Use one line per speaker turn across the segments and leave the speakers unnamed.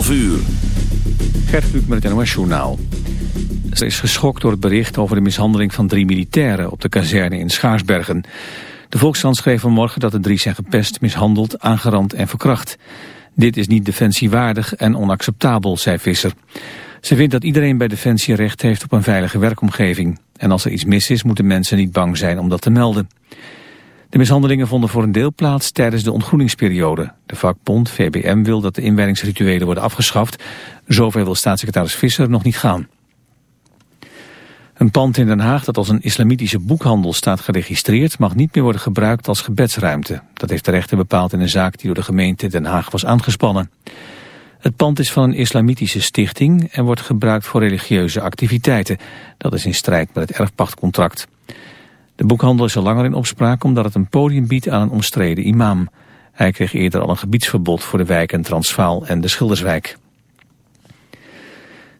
11 uur.
Gert met het NOS Journaal. Ze is geschokt door het bericht over de mishandeling van drie militairen op de kazerne in Schaarsbergen. De Volkskrant schreef vanmorgen dat de drie zijn gepest, mishandeld, aangerand en verkracht. Dit is niet defensiewaardig en onacceptabel, zei Visser. Ze vindt dat iedereen bij Defensie recht heeft op een veilige werkomgeving. En als er iets mis is, moeten mensen niet bang zijn om dat te melden. De mishandelingen vonden voor een deel plaats tijdens de ontgroeningsperiode. De vakbond VBM wil dat de inwijdingsrituelen worden afgeschaft. Zover wil staatssecretaris Visser nog niet gaan. Een pand in Den Haag dat als een islamitische boekhandel staat geregistreerd... mag niet meer worden gebruikt als gebedsruimte. Dat heeft de rechter bepaald in een zaak die door de gemeente Den Haag was aangespannen. Het pand is van een islamitische stichting en wordt gebruikt voor religieuze activiteiten. Dat is in strijd met het erfpachtcontract. De boekhandel is al langer in opspraak omdat het een podium biedt aan een omstreden imam. Hij kreeg eerder al een gebiedsverbod voor de wijken Transvaal en de Schilderswijk.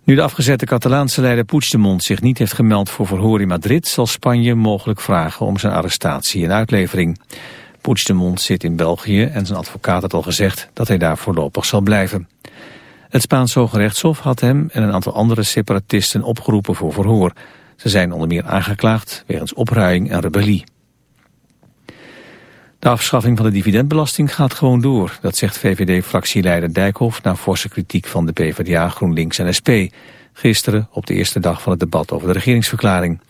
Nu de afgezette Catalaanse leider Puigdemont zich niet heeft gemeld voor verhoor in Madrid... zal Spanje mogelijk vragen om zijn arrestatie en uitlevering. Puigdemont zit in België en zijn advocaat had al gezegd dat hij daar voorlopig zal blijven. Het Spaanse Hoge Rechtshof had hem en een aantal andere separatisten opgeroepen voor verhoor. Ze zijn onder meer aangeklaagd wegens opruiing en rebellie. De afschaffing van de dividendbelasting gaat gewoon door. Dat zegt VVD-fractieleider Dijkhoff na forse kritiek van de PvdA, GroenLinks en SP. Gisteren op de eerste dag van het debat over de regeringsverklaring.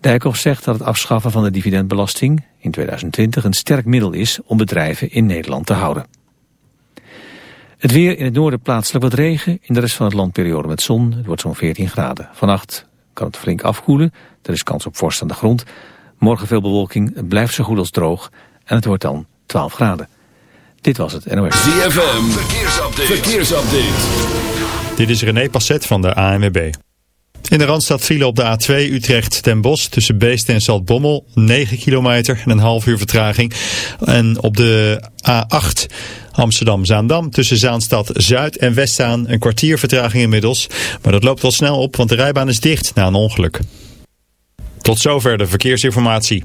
Dijkhoff zegt dat het afschaffen van de dividendbelasting in 2020 een sterk middel is om bedrijven in Nederland te houden. Het weer in het noorden plaatselijk wat regen, in de rest van het land periode met zon. Het wordt zo'n 14 graden. Vannacht kan het flink afkoelen, er is kans op vorst aan de grond. Morgen veel bewolking, het blijft zo goed als droog en het wordt dan 12 graden. Dit was het NOS.
ZFM, verkeersupdate. verkeersupdate.
Dit is René Passet van de ANWB. In de Randstad file op de A2 Utrecht ten Bosch tussen Beest en Zaltbommel 9 kilometer en een half uur vertraging. En op de A8 Amsterdam-Zaandam tussen Zaanstad Zuid en Westzaan een kwartier vertraging inmiddels. Maar dat loopt wel snel op want de rijbaan is dicht na een ongeluk. Tot zover de verkeersinformatie.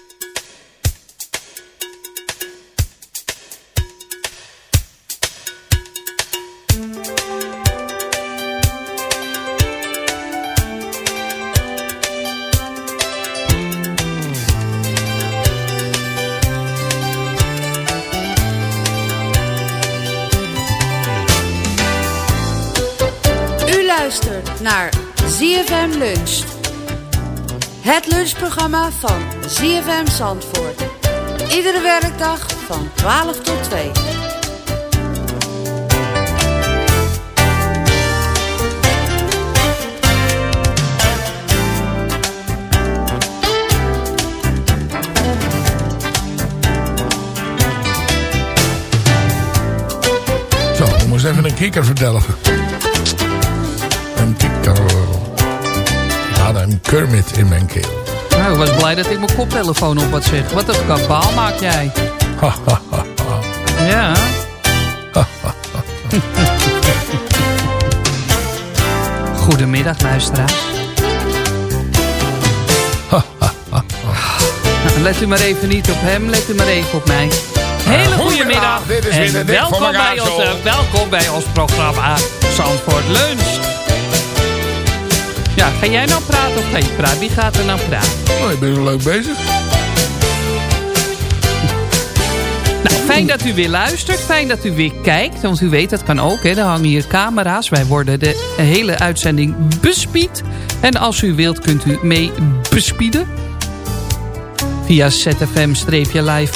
ZFM Lunch. Het lunchprogramma van ZFM Zandvoort. Iedere werkdag van 12 tot 2.
Zo, ik moest even een kikker vertellen. Een kikker. Een Kermit in mijn keel.
Nou, ik was blij dat ik mijn koptelefoon op had zeg. Wat een kabaal maak jij. ja. Goedemiddag, luisteraars. nou, let u maar even niet op hem, let u maar even op mij. Hele goede middag en welkom bij, ons, uh, welkom bij ons programma Zandvoort Lunch. Ja, ga jij nou praten of ga je praten? Wie gaat er nou praten?
Oh, ik ben wel leuk bezig.
Nou, fijn dat u weer luistert. Fijn dat u weer kijkt. Want u weet, dat kan ook. Hè. Er hangen hier camera's. Wij worden de hele uitzending bespied. En als u wilt, kunt u mee bespieden. Via zfm-live.nl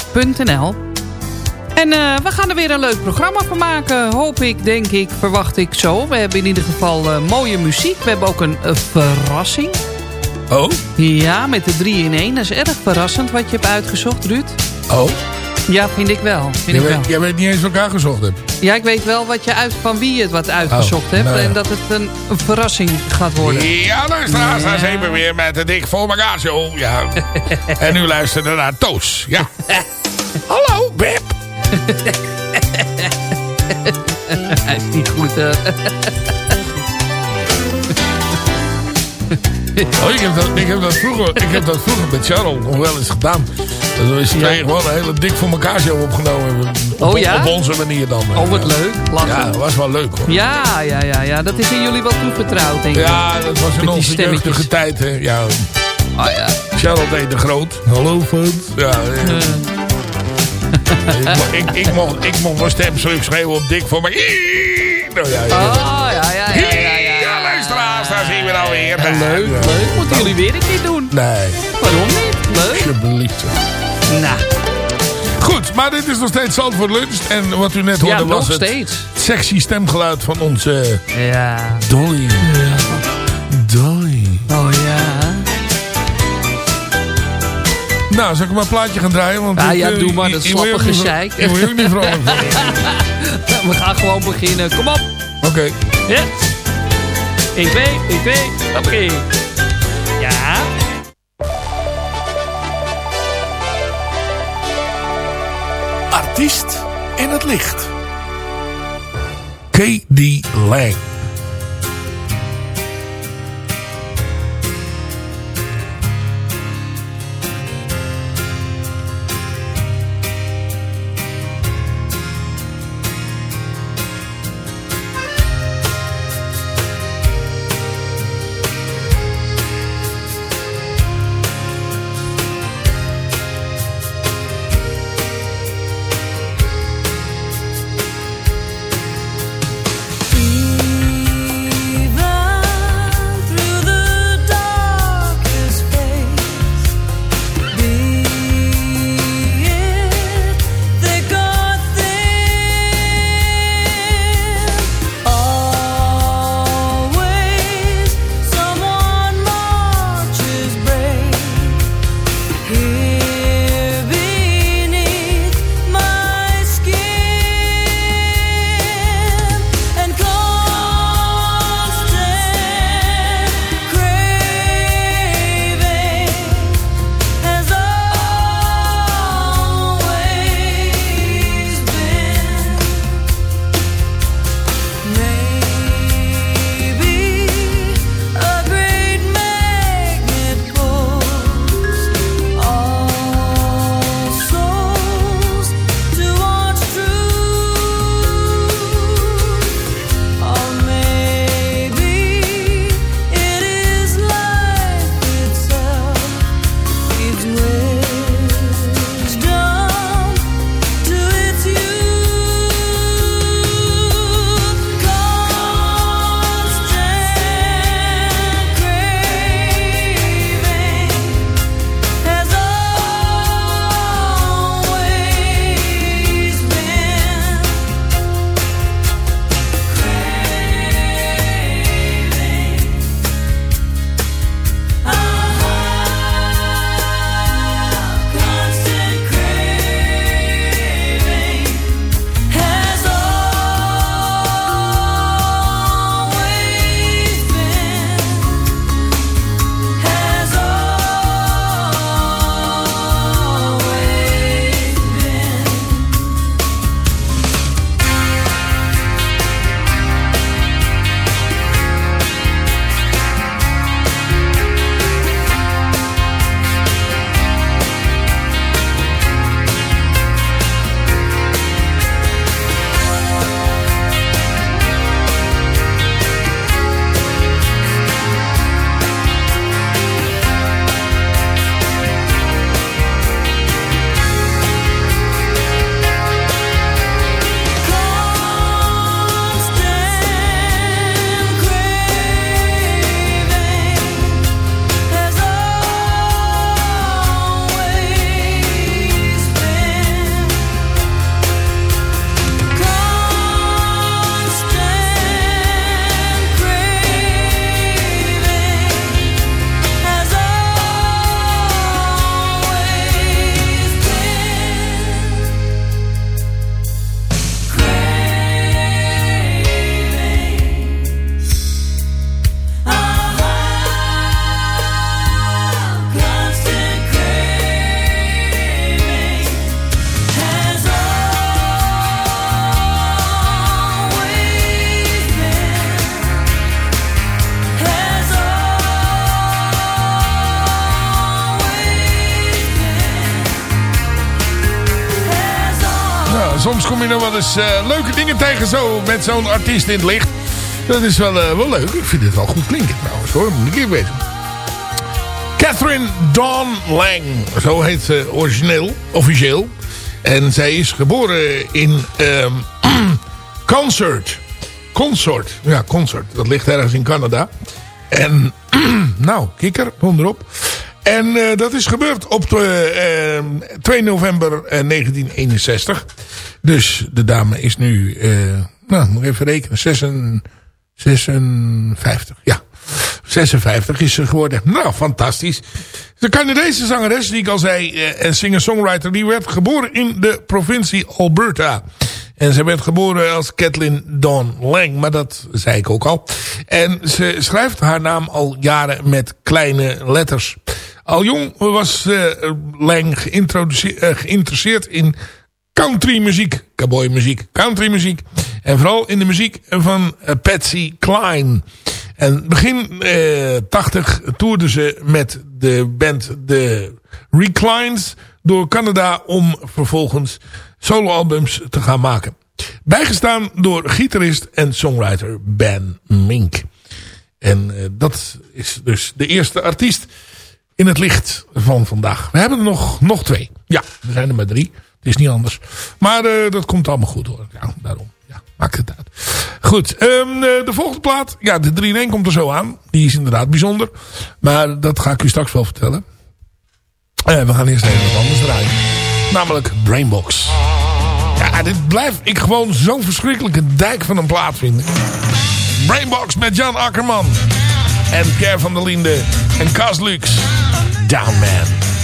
En uh, we gaan er weer een leuk programma van maken. Hoop ik, denk ik, verwacht ik zo. We hebben in ieder geval uh, mooie muziek. We hebben ook een uh, verrassing.
Oh?
Ja, met de 3 in 1. Dat is erg verrassend wat je hebt uitgezocht, Ruud.
Oh?
Ja, vind ik wel. Vind
jij,
ik
weet,
wel.
jij weet niet eens wat ik uitgezocht heb.
Ja, ik weet wel wat je uit, van wie je het wat uitgezocht
Oh,
hebt.
nou ja.
En dat het een, een verrassing gaat worden.
Ja, luisteraars, daar zijn we weer met de Dik voor elkaar show. Ja. en u luisterde naar Toos. Ja. Hallo, Beb.
Hij is niet goed. eh.
Oh, ik, heb dat, ik, heb dat vroeger, ik heb dat vroeger met Charles nog wel eens gedaan. Dan is er gewoon een hele dik voor elkaar show opgenomen. Op,
Oh ja?
op onze manier dan.
Oh, wat leuk. Lachen.
Ja, dat was wel leuk hoor.
Ja, ja, ja, ja. Dat is in jullie wel toevertrouwd, denk ik.
Ja, dat was in onze jeugdige tijd. Hè. Ja,
Oh ja.
Charles deed de groot. Hallo, fans. Ja, mo- ik, ik, mocht, ik mocht mijn stem terug schreeuwen op dik voor me. Nou, ja, ja.
Oh, ja, ja, ja, ja, ja.
Ja, luisteraars, daar zien we nou weer.
Leuk, leuk. Moeten jullie weer een keer doen?
Nee,
Waarom niet? Leuk.
alsjeblieft.
Nou,
Goed, maar dit is nog steeds Zandvoort Lunch. En wat u net hoorde
ja,
was
nog
het
steeds.
sexy stemgeluid van onze
Ja.
Dolly. Nou, zal ik maar een plaatje gaan draaien? Want
Ja,
ik,
ja,
eh,
doe maar, dat slappe gezeik.
Ik word je ook niet vrolijk van.
We gaan gewoon beginnen. Kom op.
Oké.
Ja. 1, 2, 1, 2. Oké. Ja.
Artiest in het licht.
K.D. Lang. Soms kom je nog wel eens uh, leuke dingen tegen zo met zo'n artiest in het licht. Dat is wel, uh, wel leuk. Ik vind het wel goed klinken trouwens hoor. Moet ik weten. Catherine Dawn Lang. Zo heet ze origineel, officieel. En zij is geboren in um, Concert. Consort. Ja, Consort. Dat ligt ergens in Canada. En, nou, kikker, onderop. En uh, dat is gebeurd op de, uh, 2 november 1961. Dus de dame is nu, uh, nou, moet even rekenen, 56, 56, ja. 56 is ze geworden. Nou, fantastisch. De Canadese zangeres, die ik al zei, uh, en singer-songwriter, die werd geboren in de provincie Alberta. En ze werd geboren als Kathleen Dawn Lang. Maar dat zei ik ook al. En ze schrijft haar naam al jaren met kleine letters. Al jong was uh, Lang geïnteresseerd in countrymuziek. Cowboymuziek, countrymuziek. En vooral in de muziek van uh, Patsy Cline. En begin 80 toerde ze met de band The Reclines door Canada om vervolgens soloalbums te gaan maken. Bijgestaan door gitarist en songwriter Ben Mink. En uh, dat is dus de eerste artiest in het licht van vandaag. We hebben er nog, nog twee. Ja, er zijn er maar drie. Is niet anders. Maar uh, dat komt allemaal goed hoor. Daarom. Ja, maakt het uit. Goed, um, de volgende plaat. Ja, de 3 in 1 komt er zo aan. Die is inderdaad bijzonder. Maar dat ga ik u straks wel vertellen. Uh, we gaan eerst even wat anders draaien. Namelijk Brainbox. Ja, dit blijf ik gewoon zo'n verschrikkelijke dijk van een plaat vinden. Brainbox met Jan Akkerman. En Pierre van der Linde. En Cas Lux. Down Man.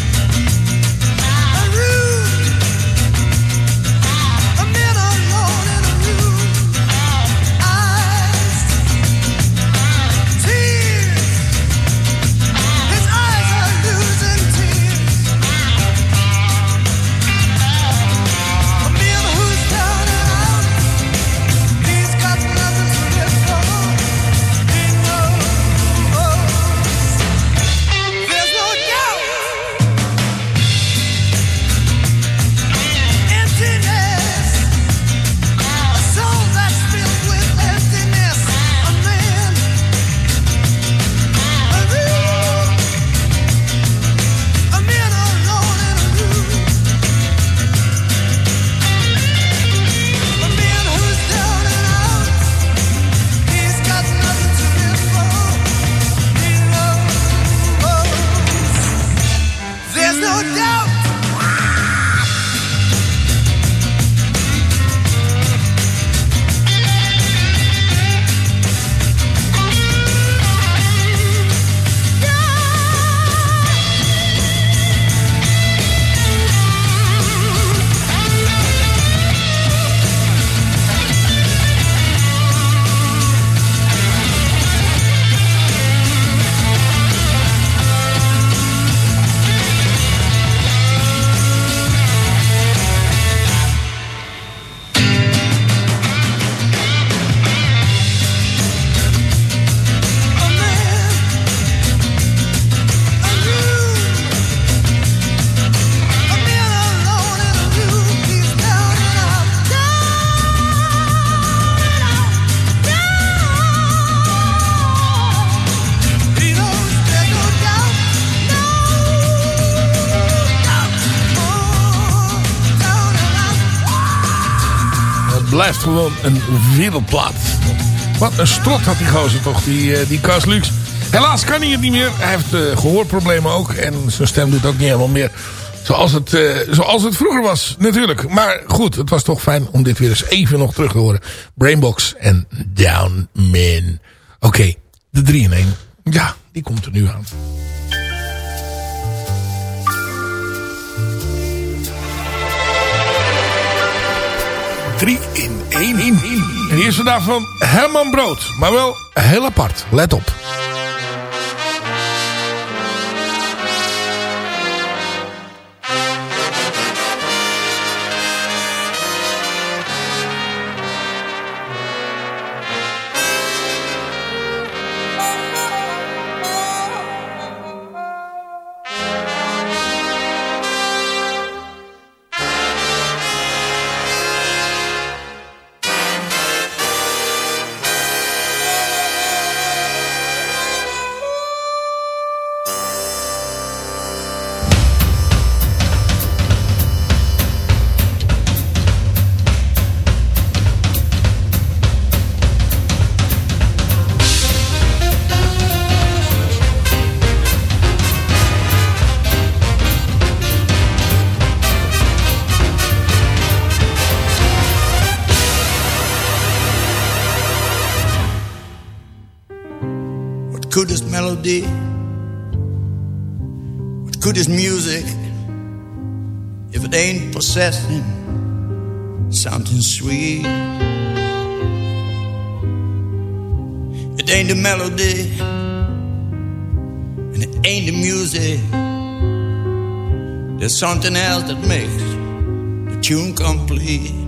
Blijft gewoon een wereldplaat. Wat een strot had die gozer toch, die, uh, die Cas Lux. Helaas kan hij het niet meer. Hij heeft uh, gehoorproblemen ook. En zijn stem doet ook niet helemaal meer zoals het, uh, zoals het vroeger was. Natuurlijk. Maar goed, het was toch fijn om dit weer eens even nog terug te horen. Brainbox en Down Man. Oké, de 3 in 1. Ja, die komt er nu aan. 3 in 1 in. En hier is vandaag van Herman Brood. Maar wel heel apart. Let op.
possessing something sweet. It ain't the melody, and it ain't the music. There's something else that makes the tune complete.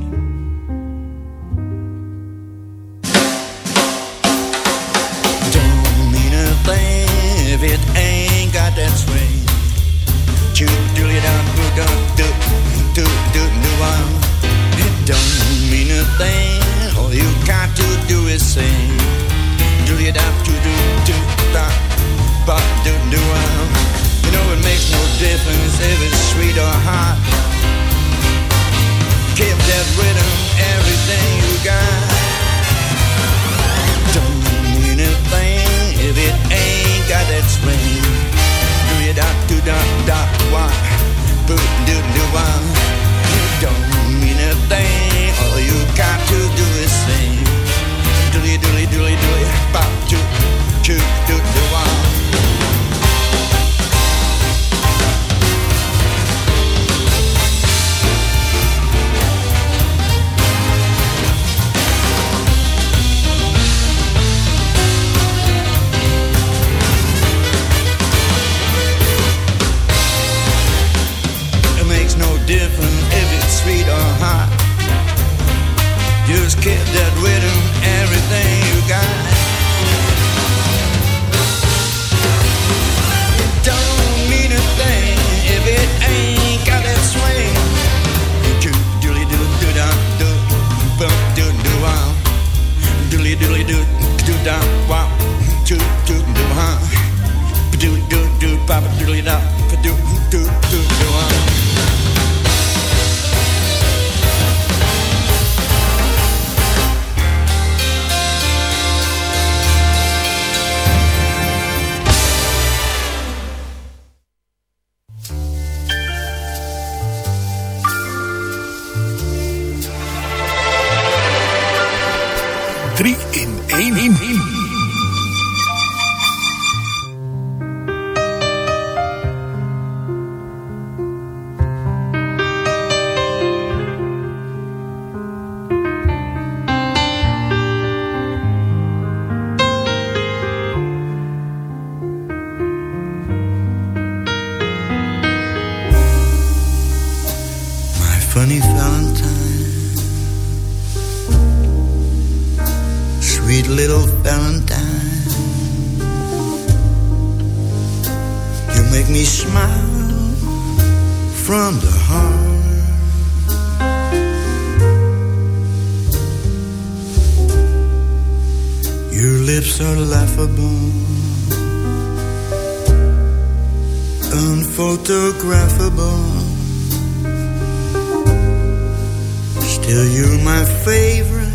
Still you're my favorite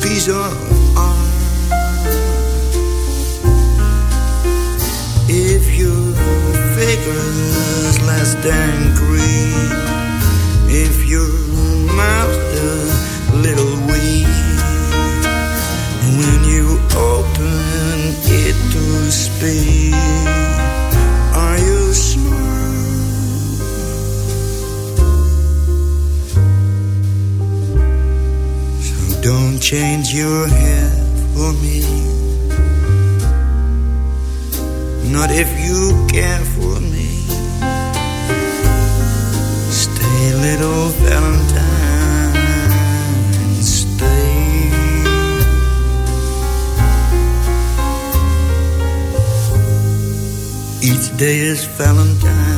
piece of art. If your figure's less than green If your mouth's a little weak When you open it to speak Don't change your hair for me. Not if you care for me. Stay, little Valentine. Stay. Each day is Valentine.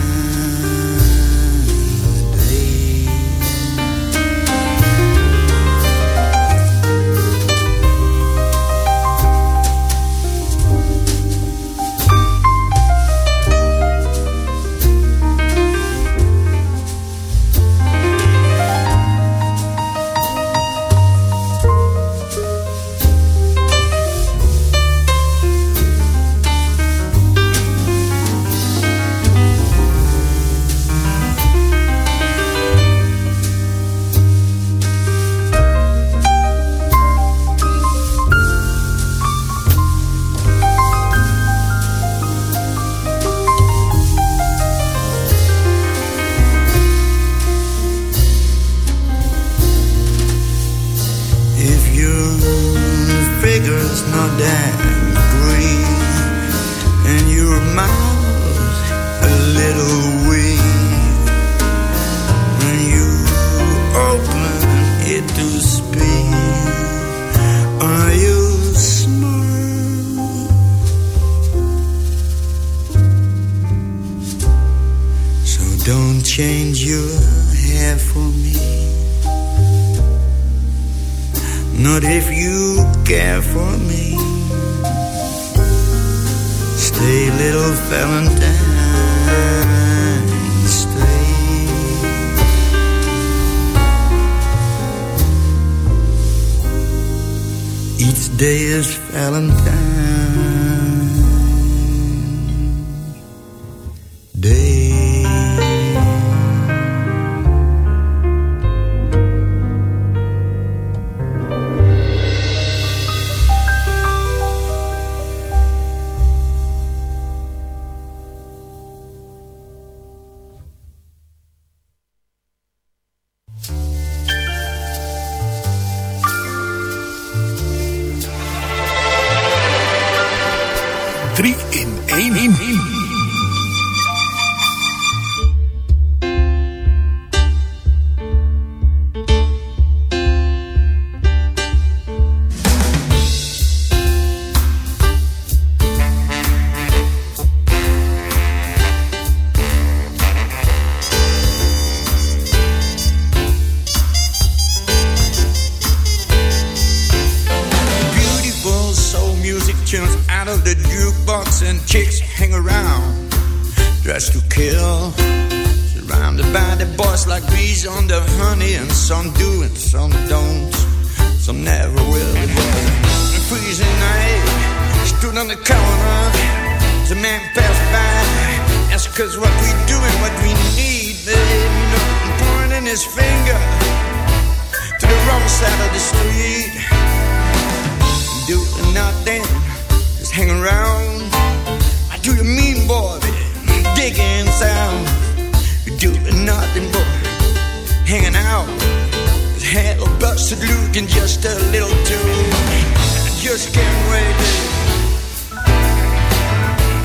On the honey, and some do and some don't. Some never will. Was a freezing night. Stood on the corner. The man passed by. Asked us what we doing, what we need, babe. Know, pointing his finger to the wrong side of the street doing nothing, just hang around. I do you mean, boy, digging sound. Doing nothing but hanging out. His head all busted looking just a little too. I just can't wait.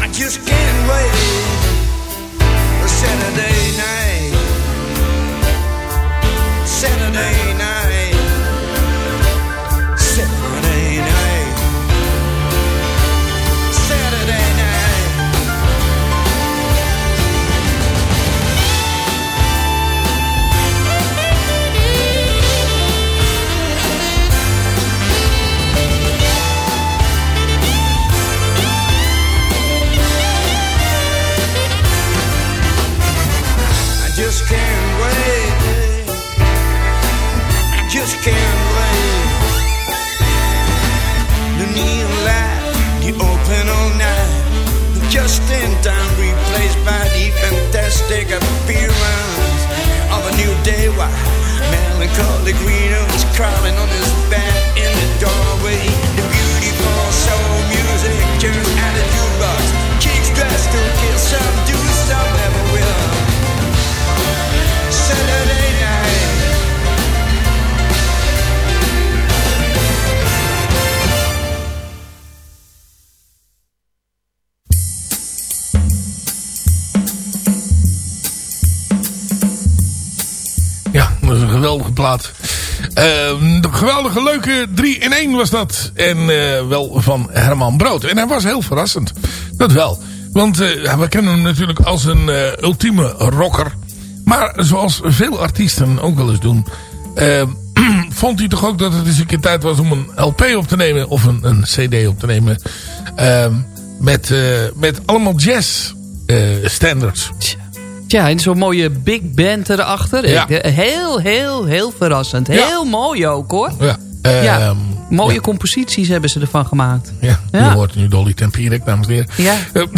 I just can't wait Saturday night. Saturday night. Can't wait. The neon open all night. Just in time, replaced by the fantastic appearance of a new day. Why melancholy was crawling on his in the doorway. The beautiful music turns out jukebox. Dressed to kill some, do
geweldige plaat. Eh, een geweldige, leuke 3 in 1 was dat. En eh, wel van Herman Brood. En hij was heel verrassend. Dat wel. Want eh, we kennen hem natuurlijk als een eh, ultieme rocker. Maar zoals veel artiesten ook wel eens doen... eh, vond hij toch ook dat het eens een keer tijd was om een LP op te nemen. Of een, een CD op te nemen. eh, met, met allemaal jazz standards.
Tja, en zo'n mooie big band erachter.
Ja.
Eh, Heel, heel, heel verrassend.
Ja.
Heel mooi ook hoor.
Ja.
Ja,
Ehm,
mooie
ja.
composities hebben ze ervan gemaakt.
Ja,
Ja.
je hoort nu Dolly Tempierik, dames en heren.
Ja.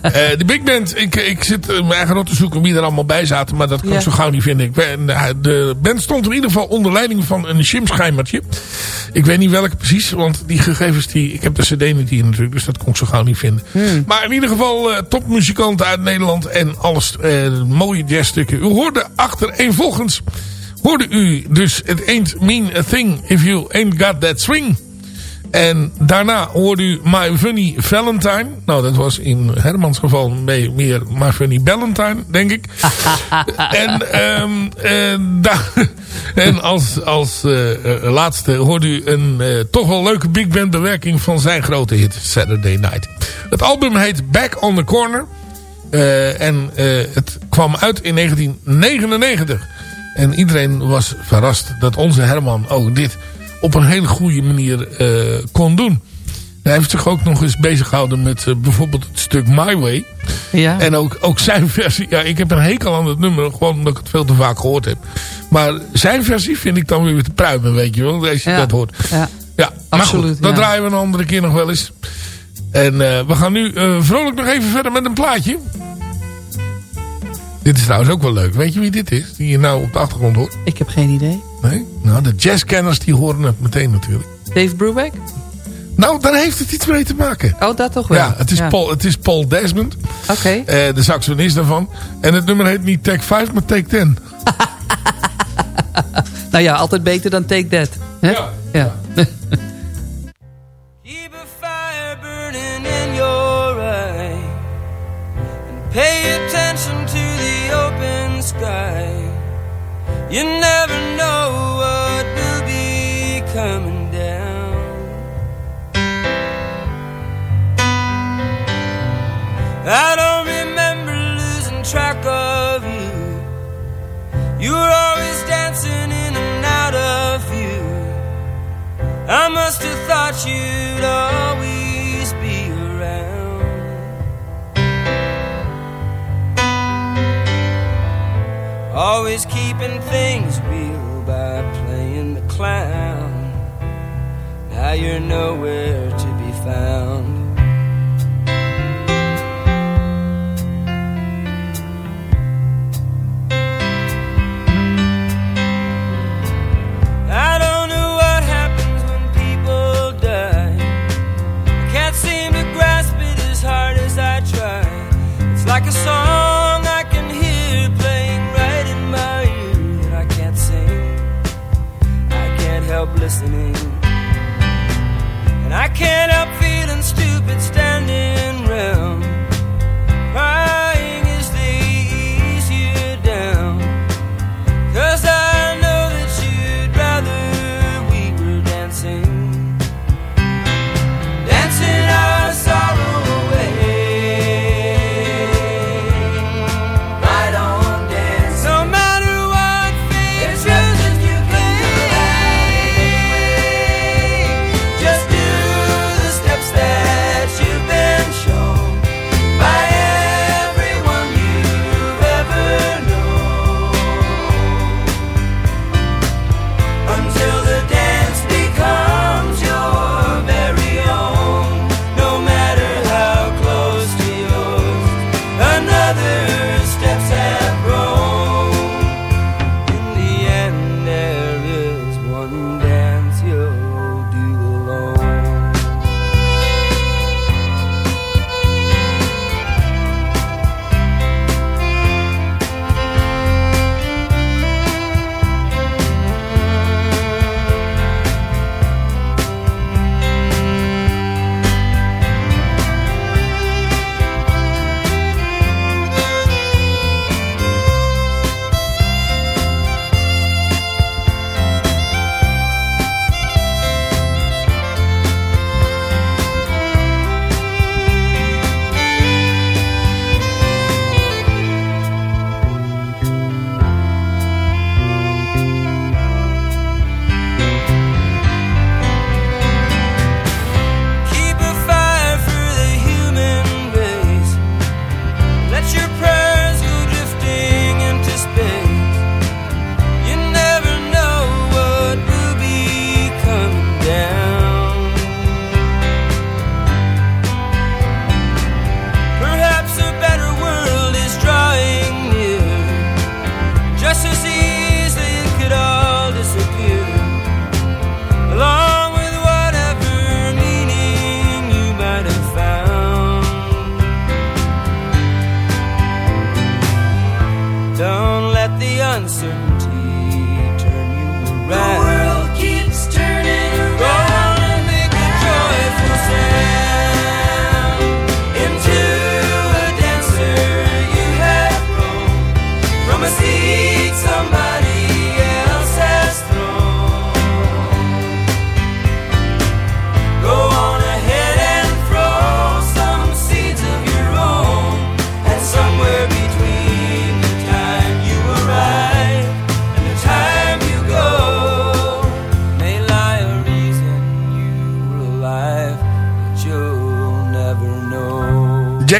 Eh, eh, de Big Band, ik, ik zit eh, mijn eigen rot te zoeken wie er allemaal bij zaten, maar dat kan
Ja.
ik zo gauw niet vinden. Ik ben, eh, de band stond in ieder geval onder leiding van een Schimscheimertje. Ik weet niet welke precies, want die gegevens, die, ik heb de cd niet hier natuurlijk, dus dat kon ik zo gauw niet vinden.
Hmm.
Maar in ieder geval eh, topmuzikanten uit Nederland en alles eh, mooie jazzstukken. U hoorde achtereenvolgens, hoorde u dus It Ain't Mean a Thing If You Ain't Got That Swing. En daarna hoorde u My Funny Valentine. Nou, dat was in Hermans geval meer My Funny Valentine, denk ik. en, ehm, en, en als, als uh, laatste hoorde u een uh, toch wel leuke big band bewerking van zijn grote hit Saturday Night. Het album heet Back on the Corner. En het kwam uit in 1999. En iedereen was verrast dat onze Herman ook dit op een hele goede manier uh, kon doen. Hij heeft zich ook nog eens bezig gehouden met uh, bijvoorbeeld het stuk My Way. Ja. En ook, ook zijn versie. Ja, ik heb een hekel aan het nummer. Gewoon omdat ik het veel te vaak gehoord heb. Maar zijn versie vind ik dan weer te pruimen, weet je wel. Als je dat hoort. Ja, ja absoluut. Goed, dat draaien we een andere keer nog wel eens. En uh, we gaan nu vrolijk nog even verder met een plaatje. Dit is trouwens ook wel leuk. Weet je wie dit is? Die je nou op de achtergrond hoort?
Ik heb geen idee.
Nee? Nou, de jazzkenners die horen het meteen natuurlijk.
Dave Brubeck?
Nou, daar heeft het iets mee te maken.
Oh, dat toch wel?
Ja, het is, Paul, het is Paul Desmond.
Oké.
Uh, de saxonist daarvan. En het nummer heet niet Take 5, maar Take 10.
nou ja, altijd beter dan Take That. Hè? Ja. ja. Keep a fire burning in your eye. And pay the open. You never know what will be coming down. I don't remember losing track of you. You were always dancing in and out of view. I must have thought you'd always Always keeping things real by playing the clown. Now you're nowhere to be found. I don't know listening. And I can't help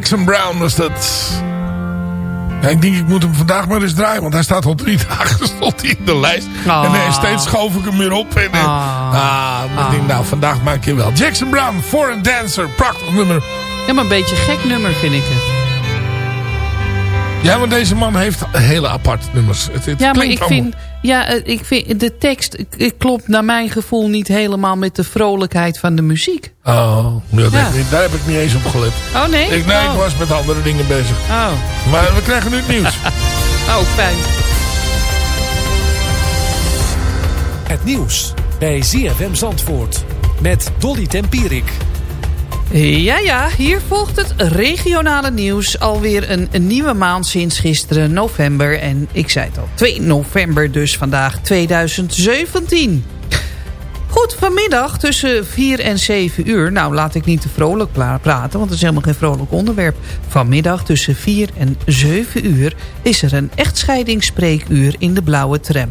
Jackson Brown was dat. Ja, ik denk ik moet hem vandaag maar eens draaien. Want hij staat al drie dagen stond hij in de lijst.
Ah.
En eh, steeds schoof ik hem weer op. En, eh,
Ah.
ah, ik denk nou vandaag maak je wel. Jackson Brown, Foreign Dancer. Prachtig nummer.
Ja, maar een beetje gek nummer vind ik het.
Ja, maar deze man heeft hele aparte nummers. Het, het
Ja, maar ik
allemaal-
vind, ja, eh, ik vind de tekst klopt naar mijn gevoel niet helemaal met de vrolijkheid van de muziek.
Oh, ja, dat
Ja.
heb ik niet- daar heb ik niet eens op gelet.
Oh nee?
Ik, nee,
oh.
ik was met andere dingen bezig.
Oh.
Maar we krijgen nu het nieuws.
oh, fijn.
Het nieuws bij ZFM Zandvoort met Dolly Tempierik.
Ja, ja, hier volgt het regionale nieuws. Alweer een, een nieuwe maand sinds gisteren, november. En ik zei het al, 2 november dus vandaag, 2017. Goed, vanmiddag tussen 4 en 7 uur. Nou, laat ik niet te vrolijk praten, want het is helemaal geen vrolijk onderwerp. Vanmiddag tussen 4 en 7 uur is er een echtscheidingsspreekuur in de blauwe tram.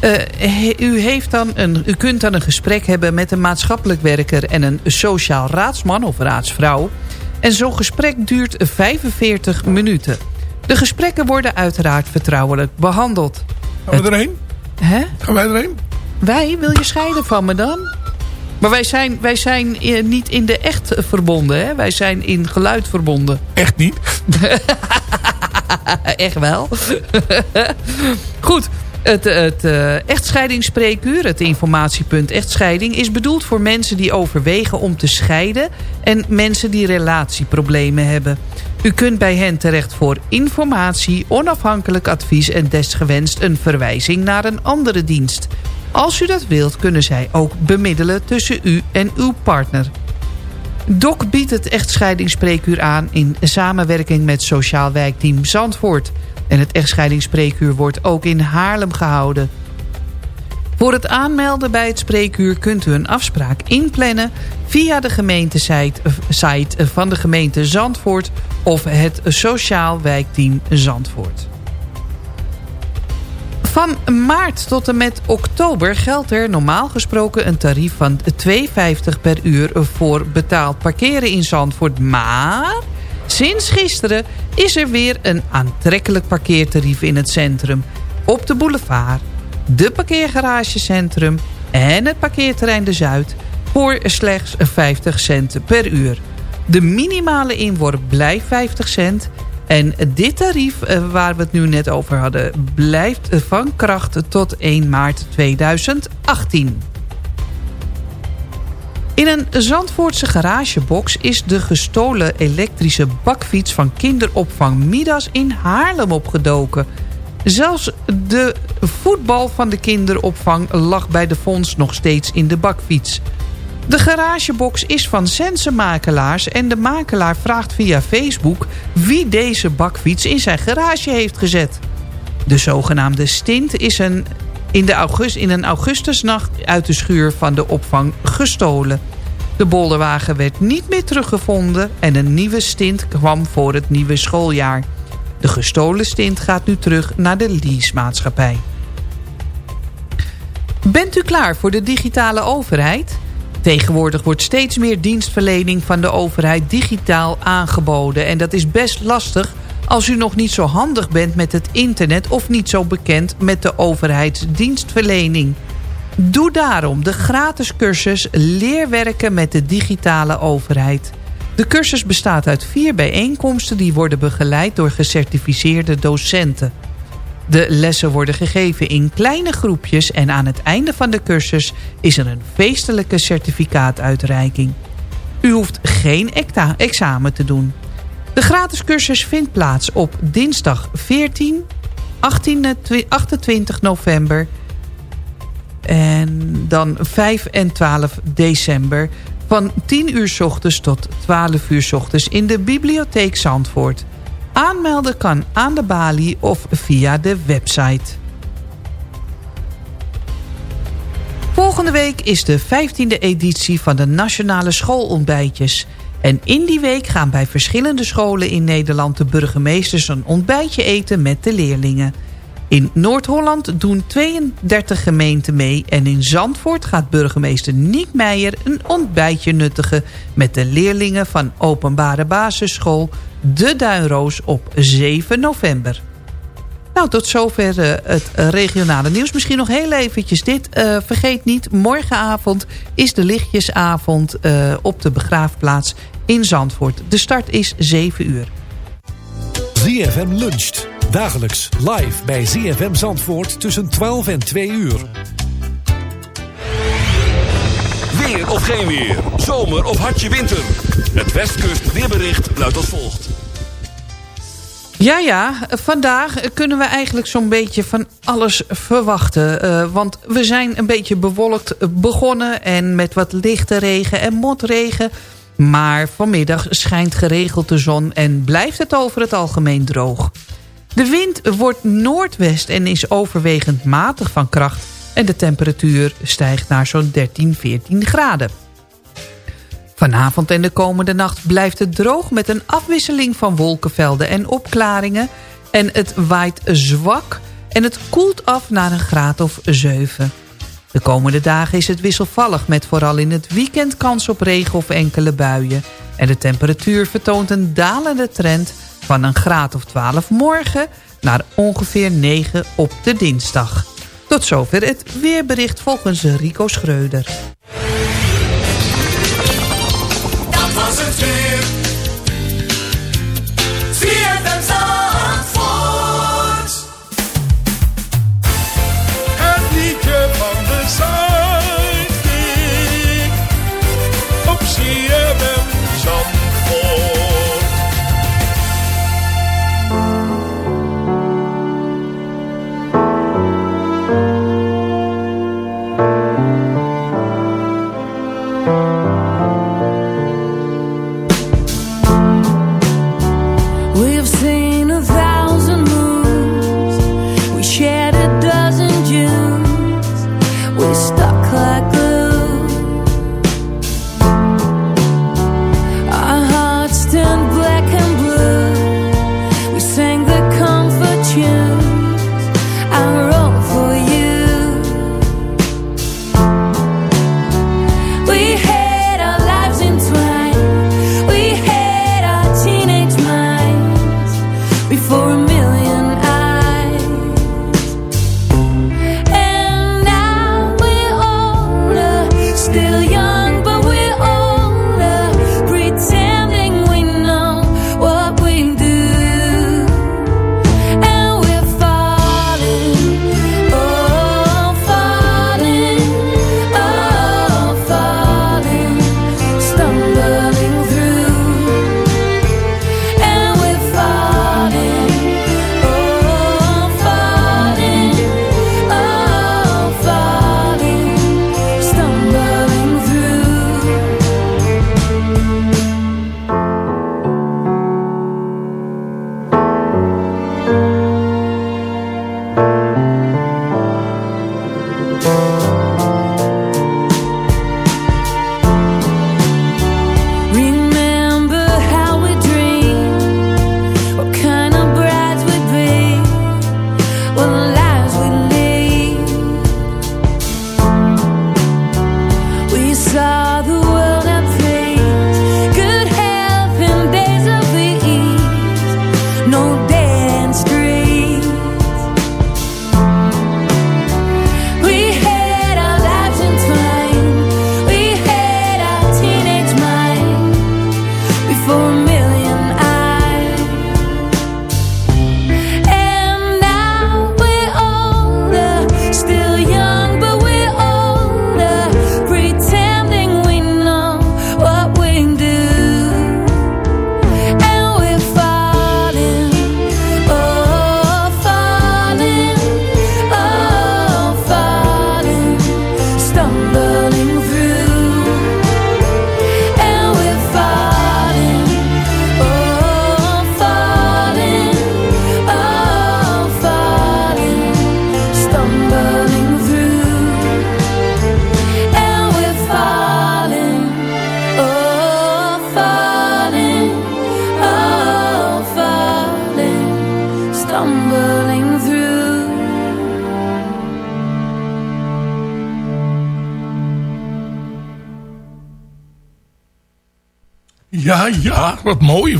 Eh, he- u, heeft dan een, u kunt dan een gesprek hebben met een maatschappelijk werker en een sociaal raadsman of raadsvrouw. En zo'n gesprek duurt 45 minuten. De gesprekken worden uiteraard vertrouwelijk behandeld.
Gaan we erheen?
Hè?
Gaan wij erheen?
Wij? Wil je scheiden van me dan? Maar wij zijn, wij zijn eh, niet in de echt verbonden, hè? Wij zijn in geluid verbonden.
Echt niet.
Echt wel. Goed. Het, het eh, echtscheidingsspreekuur, het informatiepunt echtscheiding... is bedoeld voor mensen die overwegen om te scheiden... en mensen die relatieproblemen hebben. U kunt bij hen terecht voor informatie, onafhankelijk advies... en desgewenst een verwijzing naar een andere dienst. Als u dat wilt, kunnen zij ook bemiddelen tussen u en uw partner. DOC biedt het echtscheidingsspreekuur aan in samenwerking met Sociaal Wijkteam Zandvoort. En het echtscheidingsspreekuur wordt ook in Haarlem gehouden. Voor het aanmelden bij het spreekuur kunt u een afspraak inplannen... via de gemeentesite site van de gemeente Zandvoort... of het Sociaal Wijkteam Zandvoort. Van maart tot en met oktober geldt er normaal gesproken een tarief van 2,50 per uur voor betaald parkeren in Zandvoort. Maar sinds gisteren is er weer een aantrekkelijk parkeertarief in het centrum. Op de boulevard, de parkeergaragecentrum en het parkeerterrein De Zuid voor slechts 50 cent per uur. De minimale inworp blijft 50 cent en dit tarief eh, waar we het nu net over hadden... blijft van kracht tot 1 maart 2018. In een Zandvoortse garagebox is de gestolen elektrische bakfiets... van kinderopvang Midas in Haarlem opgedoken. Zelfs de voetbal van de kinderopvang lag bij de fonds nog steeds in de bakfiets... De garagebox is van sensenmakelaars en de makelaar vraagt via Facebook wie deze bakfiets in zijn garage heeft gezet. De zogenaamde stint is een, in, de august, in een augustusnacht uit de schuur van de opvang gestolen. De bolderwagen werd niet meer teruggevonden en een nieuwe stint kwam voor het nieuwe schooljaar. De gestolen stint gaat nu terug naar de leasemaatschappij. Bent u klaar voor de digitale overheid? Tegenwoordig wordt steeds meer dienstverlening van de overheid digitaal aangeboden. En dat is best lastig als u nog niet zo handig bent met het internet... of niet zo bekend met de overheidsdienstverlening. Doe daarom de gratis cursus Leer werken met de digitale overheid. De cursus bestaat uit vier bijeenkomsten... die worden begeleid door gecertificeerde docenten. De lessen worden gegeven in kleine groepjes... en aan het einde van de cursus is er een feestelijke certificaatuitreiking. U hoeft geen examen te doen. De gratis cursus vindt plaats op dinsdag 14, 18, 28 november... en dan 5 en 12 december... van 10 uur s ochtends tot 12 uur s ochtends in de Bibliotheek Zandvoort... Aanmelden kan aan de balie of via de website. Volgende week is de 15e editie van de Nationale Schoolontbijtjes. En in die week gaan bij verschillende scholen in Nederland... de burgemeesters een ontbijtje eten met de leerlingen. In Noord-Holland doen 32 gemeenten mee... en in Zandvoort gaat burgemeester Niek Meijer een ontbijtje nuttigen... met de leerlingen van openbare basisschool De Duinroos op 7 november. Nou, tot zover uh, het regionale nieuws. Misschien nog heel eventjes dit. Uh, vergeet niet, morgenavond is de lichtjesavond op de begraafplaats in Zandvoort. De start is 7 uur.
ZFM luncht. Dagelijks live bij ZFM Zandvoort tussen 12 en 2 uur.
Weer of geen weer. Zomer of hartje winter. Het Westkust weerbericht luidt als volgt.
Ja, ja. Vandaag kunnen we eigenlijk zo'n beetje van alles verwachten. Uh, want we zijn een beetje bewolkt begonnen... en met wat lichte regen en motregen... Maar vanmiddag schijnt geregeld de zon en blijft het over het algemeen droog. De wind wordt noordwest en is overwegend matig van kracht... en de temperatuur stijgt naar zo'n 13, 14 graden. Vanavond en de komende nacht blijft het droog met een afwisseling van wolkenvelden en opklaringen. En het waait zwak en het koelt af naar een graad of 7. De komende dagen is het wisselvallig met vooral in het weekend kans op regen of enkele buien. En de temperatuur vertoont een dalende trend van een graad of 12 morgen naar ongeveer 9 op de dinsdag. Tot zover het weerbericht volgens Rico Schreuder.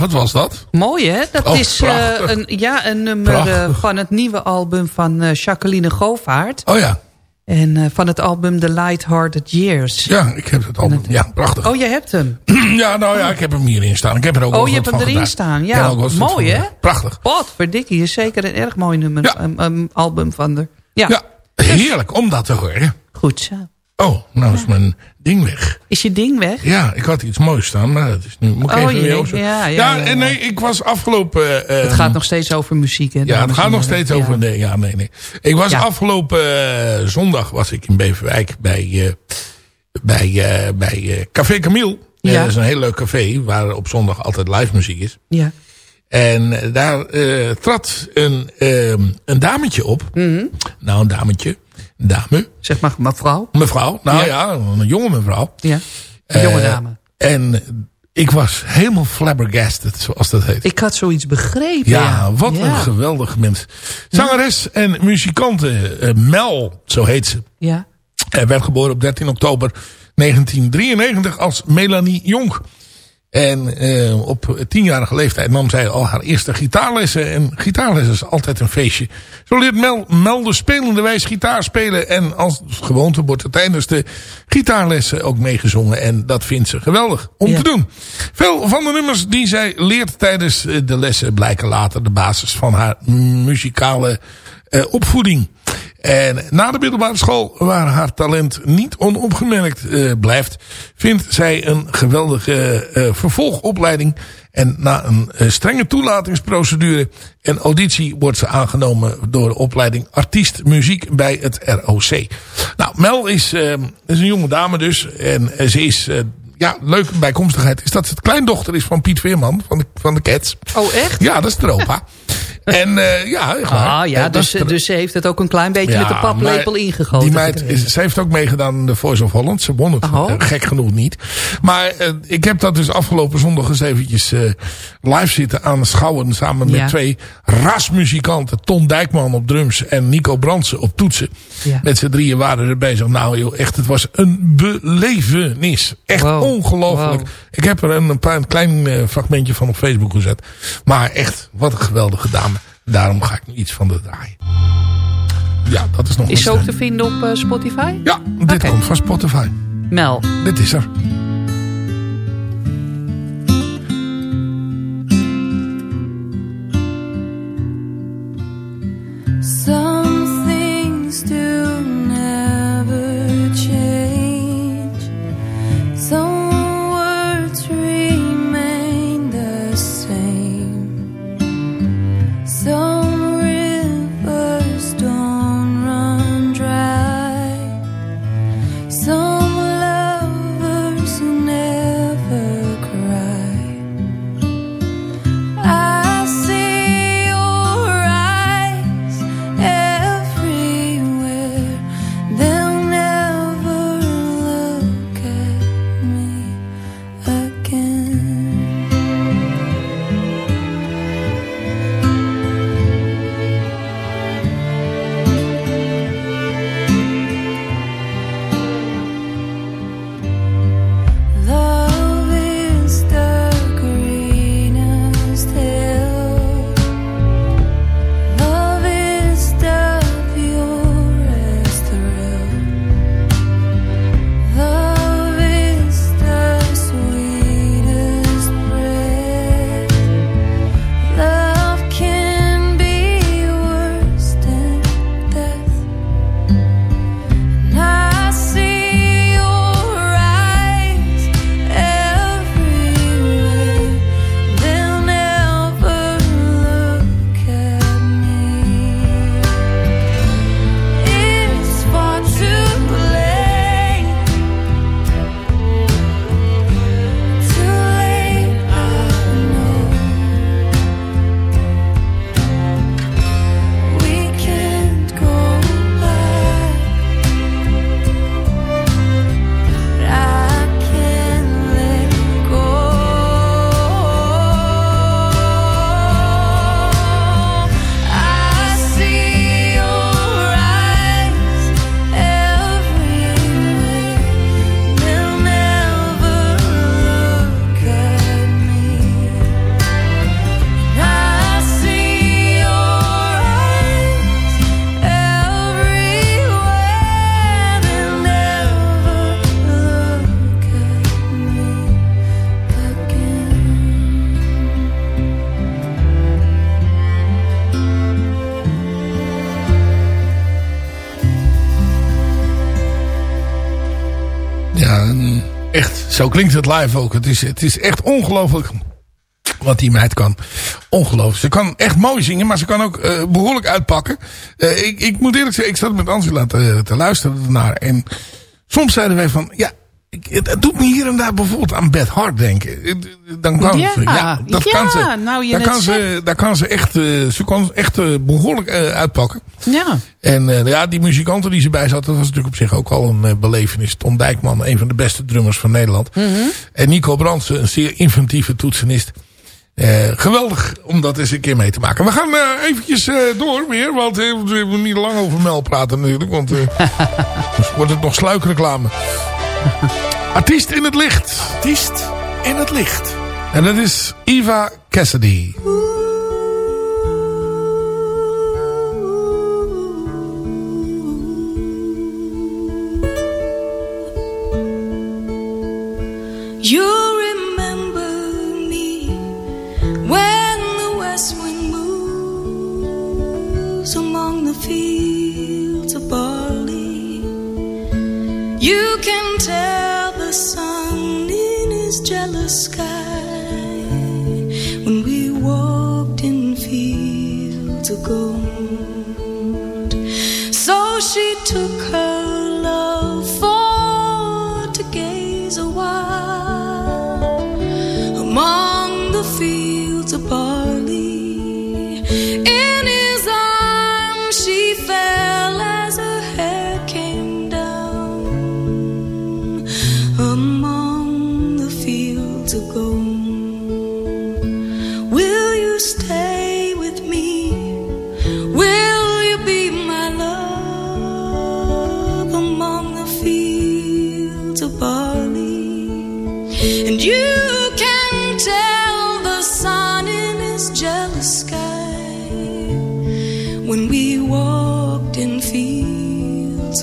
Wat was dat?
Mooi hè? Dat
Oh,
is eh, een, ja, een nummer eh, van het nieuwe album van eh, Jacqueline Govaert.
Oh ja.
En van het album The Lighthearted Years.
Ja, ik heb het album. Ja, prachtig.
Oh, je hebt hem.
Ja, nou ja, ik heb hem hierin staan. Ik heb er ook
Oh, je hebt hem erin
gedaan.
staan. Ja, mooi hè?
Prachtig.
Wat verdikkie, is zeker een erg mooi nummer.
Ja.
Een, album van de... Ja,
Ja, heerlijk om dat te horen.
goed zo.
Oh, nou is mijn ding weg.
Is je ding weg?
Ja, ik had iets moois staan, maar dat is nu... Moet ik
Oh,
even weer opzoeken.
Ja, ja, ja,
en nee, ik was afgelopen... eh,
Het gaat nog steeds over muziek hè?
Ja, het gaat nog steeds
Ja.
over... Nee, ja, nee, nee. Ik was afgelopen eh, zondag was ik in Beverwijk bij, eh, bij, bij Café Camille.
Ja.
dat is een heel leuk café waar op zondag altijd live muziek is.
Ja.
En daar trad een, ehm, een dametje op.
Mhm.
Nou, een dametje. Dame.
Zeg maar mevrouw.
Mevrouw. Nou
Ja.
ja, een jonge mevrouw.
Ja. Een jonge
Eh,
dame.
En ik was helemaal flabbergasted, zoals dat heet.
Ik had zoiets begrepen.
Ja,
Ja,
wat
Ja.
een geweldig mens. Zangeres en muzikante eh, Mel, zo heet ze.
Ja.
Hij werd geboren op 13 oktober 1993 als Melanie Jonk. En eh, op tienjarige leeftijd nam zij al haar eerste gitaarlessen. En gitaarlessen is altijd een feestje. Zo leert Mel, Mel de spelende wijs gitaar spelen. En als gewoonte wordt er tijdens de gitaarlessen ook meegezongen. En dat vindt ze geweldig om
Ja.
te doen. Veel van de nummers die zij leert tijdens de lessen blijken later de basis van haar muzikale eh, opvoeding. En na de middelbare school, waar haar talent niet onopgemerkt eh, blijft, vindt zij een geweldige eh, vervolgopleiding. En na een strenge toelatingsprocedure en auditie wordt ze aangenomen door de opleiding artiest muziek bij het ROC. Nou, Mel is, is een jonge dame dus. En ze is, ja, leuke bijkomstigheid is dat ze het kleindochter is van Piet Veerman van de, van de Cats.
Oh, echt?
Ja, dat is de opa. en eh, ja.
Ah ja, dus, dus ze heeft het ook een klein beetje
Ja,
met de paplepel ingegoten.
Die meid, is, ze heeft ook meegedaan in de Voice of Holland. Ze won het
Oh.
eh, gek genoeg niet. Maar eh, ik heb dat dus afgelopen zondag eens eventjes live zitten aanschouwen. Samen met
Ja.
twee rasmuzikanten. Ton Dijkman op drums en Nico Brandsen op toetsen.
Ja.
Met z'n drieën waren er bezig. Nou joh, echt, het was een belevenis. Echt
Wow.
ongelooflijk.
Wow.
Ik heb er een, een, paar, een klein fragmentje van op Facebook gezet. Maar echt, wat een geweldige dame. Daarom ga ik nu iets van de draaien. Ja, dat is nog
Is ook te vinden op eh, Spotify?
Ja, dit komt van Spotify.
Mel.
Dit is er. Klinkt het live ook. Het is, het is echt ongelooflijk wat die meid kan. Ongelooflijk. Ze kan echt mooi zingen, maar ze kan ook uh, behoorlijk uitpakken. Uh, ik, ik moet eerlijk zeggen, ik zat met Angela te, te luisteren naar. En soms zeiden wij van, ja, het, het doet me hier en daar bijvoorbeeld aan Beth Hart denken. Dan kan
Ja,
ze, ja, dat
ja,
kan ze.
nou je
daar, kan ze daar kan ze echt, uh, ze kan echt behoorlijk uitpakken.
Ja.
En uh, ja, die muzikanten die ze bij zat, dat was natuurlijk op zich ook al een uh, belevenis. Tom Dijkman, een van de beste drummers van Nederland.
Mhm.
En Nico Brandsen, een zeer inventieve toetsenist. Uh, geweldig om dat eens een keer mee te maken. We gaan uh, eventjes uh, door weer. Want we hebben niet lang over Mel praten natuurlijk. Want dus wordt het nog sluikreclame. Artiest in het licht.
Artiest in het licht.
En dat is Eva Cassidy.
Fields of barley. You can tell the sun in his jealous sky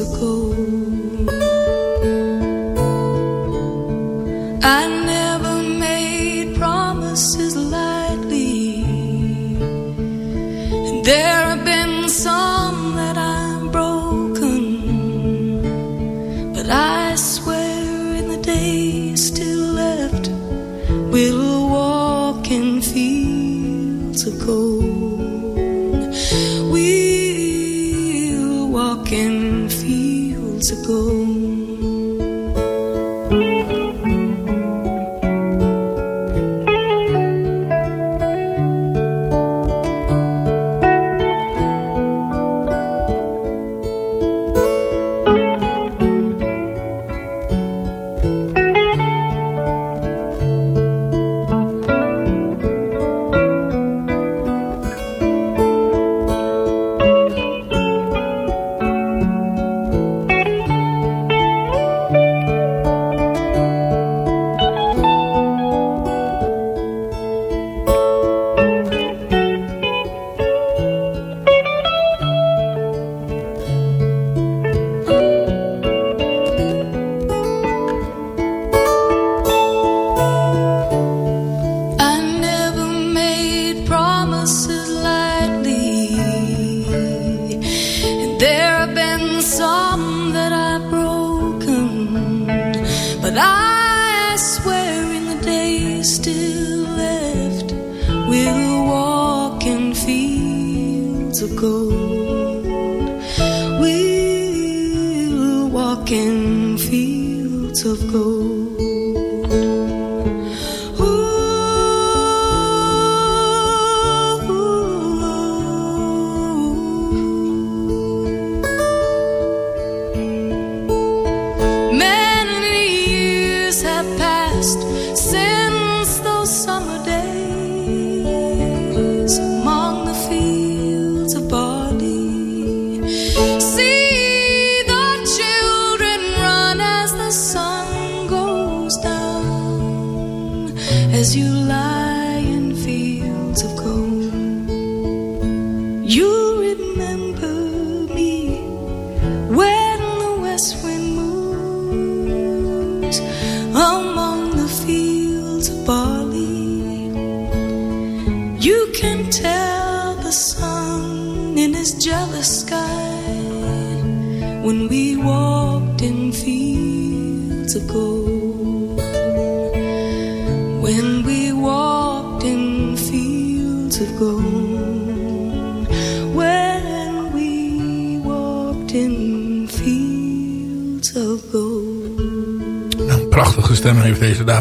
gold. I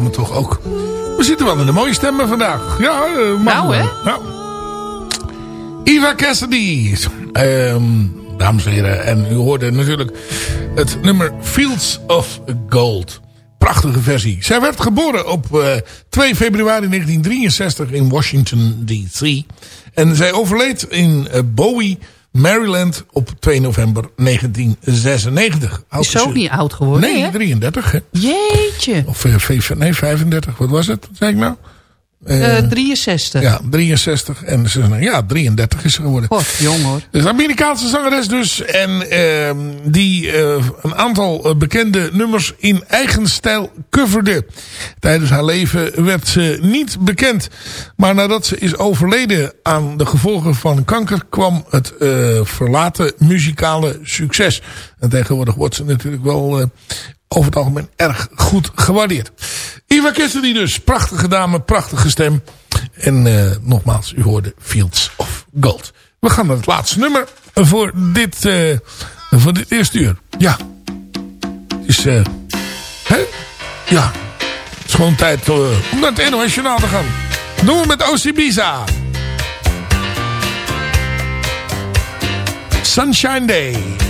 dame toch ook. We zitten wel in de mooie stemmen vandaag. Ja, uh,
nou hè?
Ja. Eva Cassidy. Ehm, dames en heren. En u hoorde natuurlijk het nummer Fields of Gold. Prachtige versie. Zij werd geboren op uh, 2 februari 1963 in Washington D.C. En zij overleed in uh, Bowie, Maryland op 2 november 1996.
Oud is ook niet oud geworden,
Nee, 33 hè.
Jeetje.
Of uh, nee, 35. Wat was het? Zei ik nou?
Uh, 63.
Ja, 63. En ze zeggen, ja, 33 is ze geworden.
God, jong hoor.
Dus Amerikaanse zangeres dus. En uh, die uh, een aantal bekende nummers in eigen stijl coverde. Tijdens haar leven werd ze niet bekend. Maar nadat ze is overleden aan de gevolgen van kanker... kwam het verlaten muzikale succes. En tegenwoordig wordt ze natuurlijk wel over het algemeen erg goed gewaardeerd. Eva Cassidy dus. Prachtige dame, prachtige stem. En uh, nogmaals, u hoorde Fields of Gold. We gaan naar het laatste nummer voor dit, uh, voor dit eerste uur. Ja. Het is, hè? Ja. Het is gewoon tijd om naar het NOS te gaan. Doen we met OC Bisa. Sunshine Day.